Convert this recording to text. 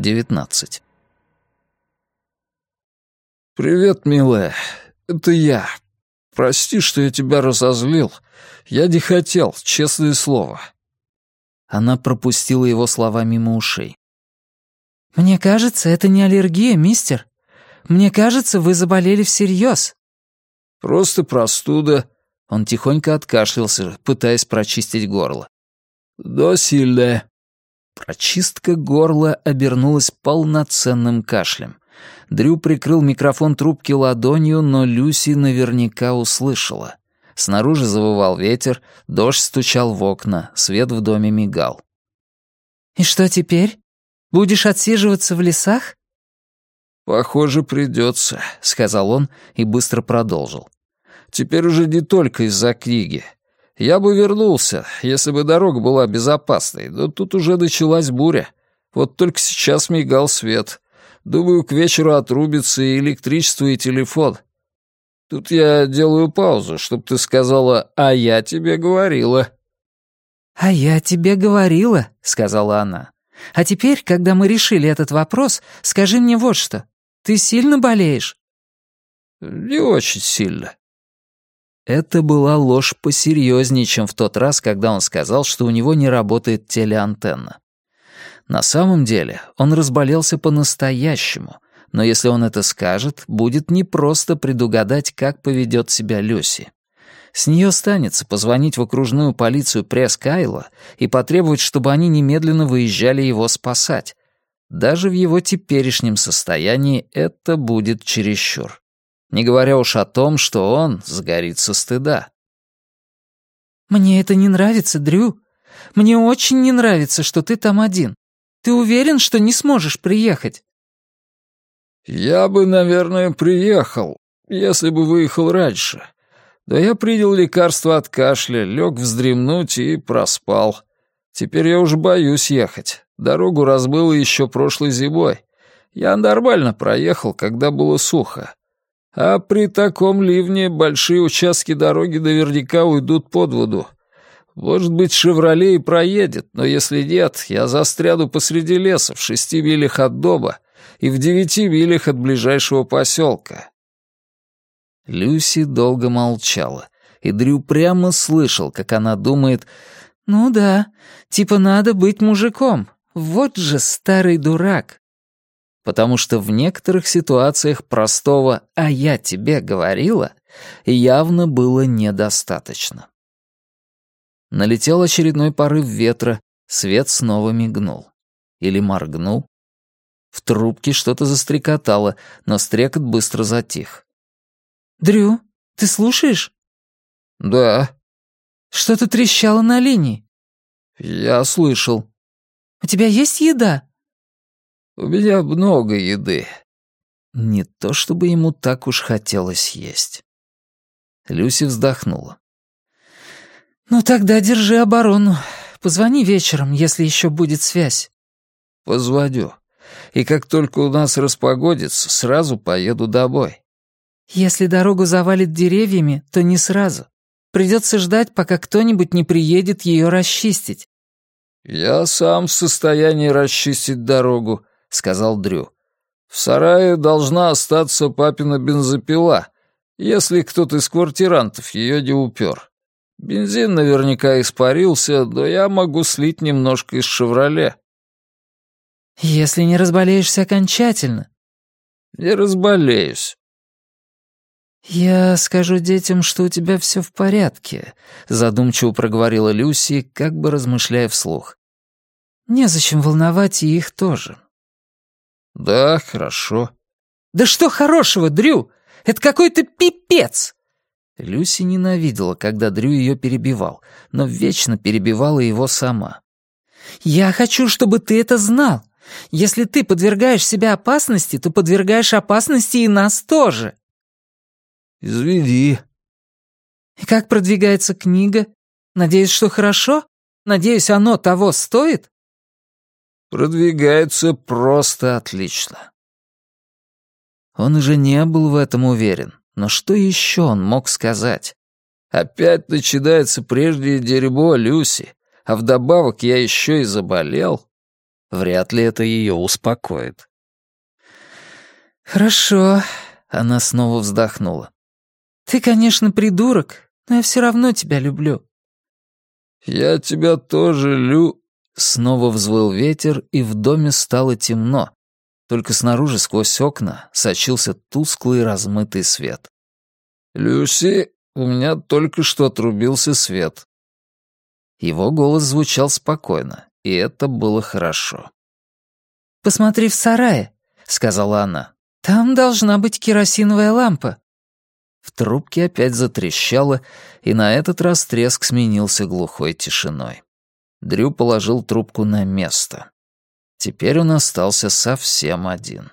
19. «Привет, милая. Это я. Прости, что я тебя разозлил. Я не хотел, честное слово». Она пропустила его слова мимо ушей. «Мне кажется, это не аллергия, мистер. Мне кажется, вы заболели всерьез». «Просто простуда». Он тихонько откашлялся, пытаясь прочистить горло. «Да сильная». Прочистка горла обернулась полноценным кашлем. Дрю прикрыл микрофон трубки ладонью, но Люси наверняка услышала. Снаружи завывал ветер, дождь стучал в окна, свет в доме мигал. «И что теперь? Будешь отсиживаться в лесах?» «Похоже, придется», — сказал он и быстро продолжил. «Теперь уже не только из-за книги. Я бы вернулся, если бы дорога была безопасной, но тут уже началась буря. Вот только сейчас мигал свет. Думаю, к вечеру отрубится и электричество, и телефон. Тут я делаю паузу, чтобы ты сказала «А я тебе говорила». «А я тебе говорила», — сказала она. «А теперь, когда мы решили этот вопрос, скажи мне вот что. Ты сильно болеешь?» «Не очень сильно». Это была ложь посерьезнее, чем в тот раз, когда он сказал, что у него не работает телеантенна. На самом деле он разболелся по-настоящему, но если он это скажет, будет непросто предугадать, как поведет себя Люси. С нее станется позвонить в окружную полицию пресс Кайла и потребовать, чтобы они немедленно выезжали его спасать. Даже в его теперешнем состоянии это будет чересчур. Не говоря уж о том, что он сгорит со стыда. «Мне это не нравится, Дрю. Мне очень не нравится, что ты там один. Ты уверен, что не сможешь приехать?» «Я бы, наверное, приехал, если бы выехал раньше. Да я принял лекарство от кашля, лег вздремнуть и проспал. Теперь я уже боюсь ехать. Дорогу разбыло еще прошлой зимой. Я нормально проехал, когда было сухо. А при таком ливне большие участки дороги наверняка уйдут под воду. Может быть, «Шевроле» и проедет, но если нет, я застряну посреди леса в шести милях от дома и в девяти милях от ближайшего поселка. Люси долго молчала, и Дрю прямо слышал, как она думает, «Ну да, типа надо быть мужиком. Вот же старый дурак». Потому что в некоторых ситуациях простого «а я тебе говорила» явно было недостаточно. Налетел очередной порыв ветра, свет снова мигнул. Или моргнул. В трубке что-то застрекотало, но стрекот быстро затих. «Дрю, ты слушаешь?» «Да». «Что-то трещало на линии». «Я слышал». «У тебя есть еда?» «У меня много еды». Не то чтобы ему так уж хотелось есть. Люси вздохнула. «Ну тогда держи оборону. Позвони вечером, если еще будет связь». «Позвоню. И как только у нас распогодится, сразу поеду домой». «Если дорогу завалит деревьями, то не сразу. Придется ждать, пока кто-нибудь не приедет ее расчистить». «Я сам в состоянии расчистить дорогу», — сказал Дрю. «В сарае должна остаться папина бензопила, если кто-то из квартирантов ее не упер. Бензин наверняка испарился, но я могу слить немножко из «Шевроле». Если не разболеешься окончательно. Не разболеюсь. «Я скажу детям, что у тебя все в порядке», — задумчиво проговорила Люси, как бы размышляя вслух. «Незачем волновать и их тоже». «Да, хорошо». «Да что хорошего, Дрю? Это какой-то пипец!» Люси ненавидела, когда Дрю ее перебивал, но вечно перебивала его сама. «Я хочу, чтобы ты это знал. Если ты подвергаешь себя опасности, то подвергаешь опасности и нас тоже». «Извини». «И как продвигается книга? Надеюсь, что хорошо? Надеюсь, оно того стоит?» «Продвигается просто отлично». Он уже не был в этом уверен. Но что еще он мог сказать? «Опять начинается прежнее дерьмо, Люси, а вдобавок я еще и заболел». Вряд ли это ее успокоит. «Хорошо», — она снова вздохнула. «Ты, конечно, придурок, но я все равно тебя люблю». «Я тебя тоже лю...» Снова взвыл ветер, и в доме стало темно. Только снаружи сквозь окна сочился тусклый размытый свет. «Люси, у меня только что отрубился свет». Его голос звучал спокойно, и это было хорошо. «Посмотри в сарае», — сказала она. «Там должна быть керосиновая лампа». В трубке опять затрещало, и на этот раз треск сменился глухой тишиной. Дрю положил трубку на место. Теперь он остался совсем один.